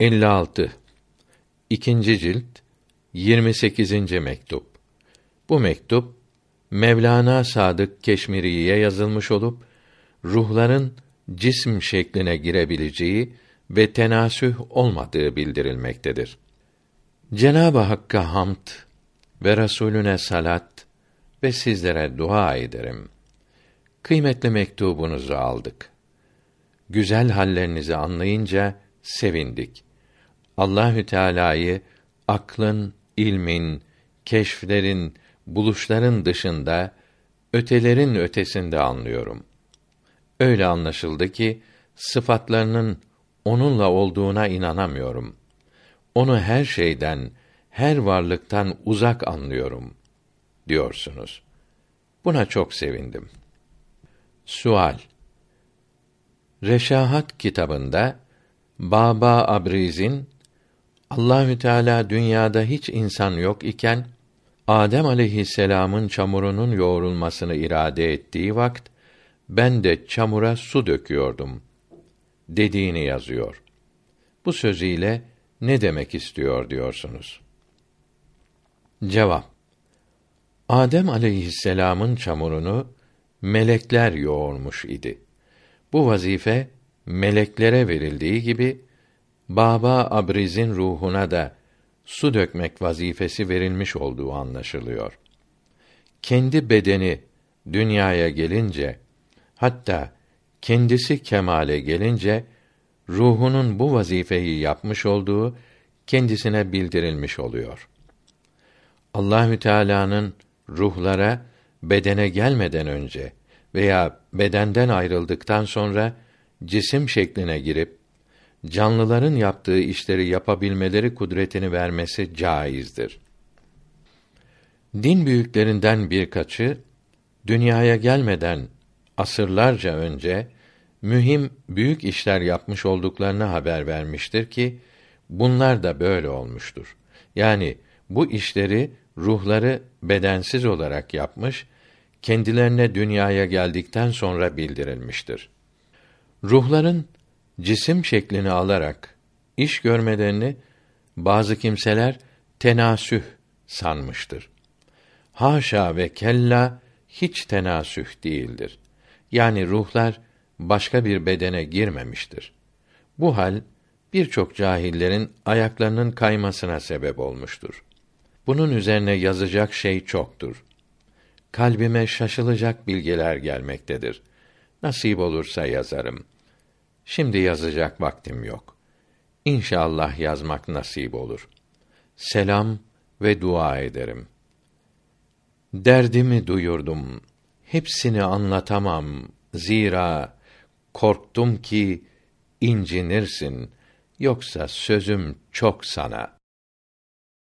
56 İkinci cilt 28. mektup. Bu mektup Mevlana Sadık Keşmiri'ye yazılmış olup ruhların cism şekline girebileceği ve tenasüh olmadığı bildirilmektedir. Cenab-ı Hakk'a hamd ve Resulüne salat ve sizlere dua ederim. Kıymetli mektubunuzu aldık. Güzel hallerinizi anlayınca sevindik. Allahü Teala'yı aklın, ilmin, keşflerin, buluşların dışında ötelerin ötesinde anlıyorum. Öyle anlaşıldı ki sıfatlarının onunla olduğuna inanamıyorum. Onu her şeyden, her varlıktan uzak anlıyorum diyorsunuz. Buna çok sevindim. Sual Reşahat kitabında Baba Abriz'in Allahü Teala dünyada hiç insan yok iken Adem aleyhisselam'ın çamurunun yoğrulmasını irade ettiği vakt ben de çamura su döküyordum dediğini yazıyor. Bu sözüyle ne demek istiyor diyorsunuz? Cevap Adem aleyhisselam'ın çamurunu melekler yoğurmuş idi. Bu vazife meleklere verildiği gibi Baba Abriz'in ruhuna da su dökmek vazifesi verilmiş olduğu anlaşılıyor. Kendi bedeni dünyaya gelince hatta kendisi kemale gelince ruhunun bu vazifeyi yapmış olduğu kendisine bildirilmiş oluyor. Allahü Teala'nın ruhlara bedene gelmeden önce veya bedenden ayrıldıktan sonra cisim şekline girip canlıların yaptığı işleri yapabilmeleri kudretini vermesi caizdir. Din büyüklerinden birkaçı dünyaya gelmeden asırlarca önce mühim büyük işler yapmış olduklarını haber vermiştir ki bunlar da böyle olmuştur. Yani bu işleri ruhları bedensiz olarak yapmış, kendilerine dünyaya geldikten sonra bildirilmiştir. Ruhların cisim şeklini alarak iş görmelerini bazı kimseler tenasüh sanmıştır. Haşa ve kella hiç tenasüh değildir. Yani ruhlar başka bir bedene girmemiştir. Bu hal birçok cahillerin ayaklarının kaymasına sebep olmuştur. Bunun üzerine yazacak şey çoktur. Kalbime şaşılacak bilgiler gelmektedir. Nasip olursa yazarım. Şimdi yazacak vaktim yok. İnşallah yazmak nasip olur. Selam ve dua ederim. Derdimi duyurdum. Hepsini anlatamam. Zira korktum ki incinirsin. Yoksa sözüm çok sana.''